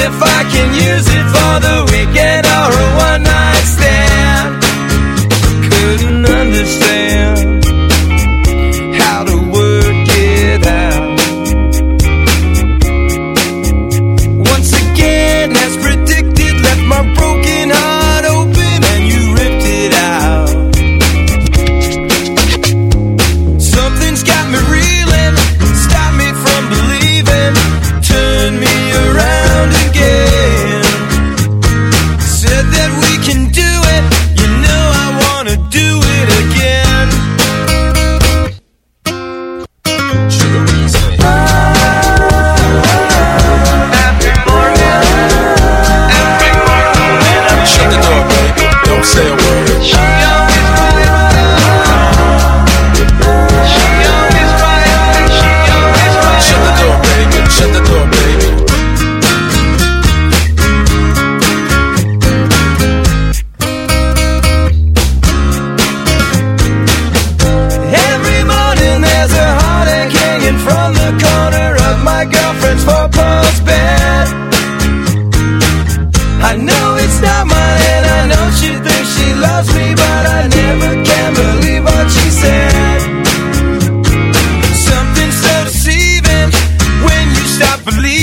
if I can use it for the weekend or a one night stand. Couldn't understand. sugar. believe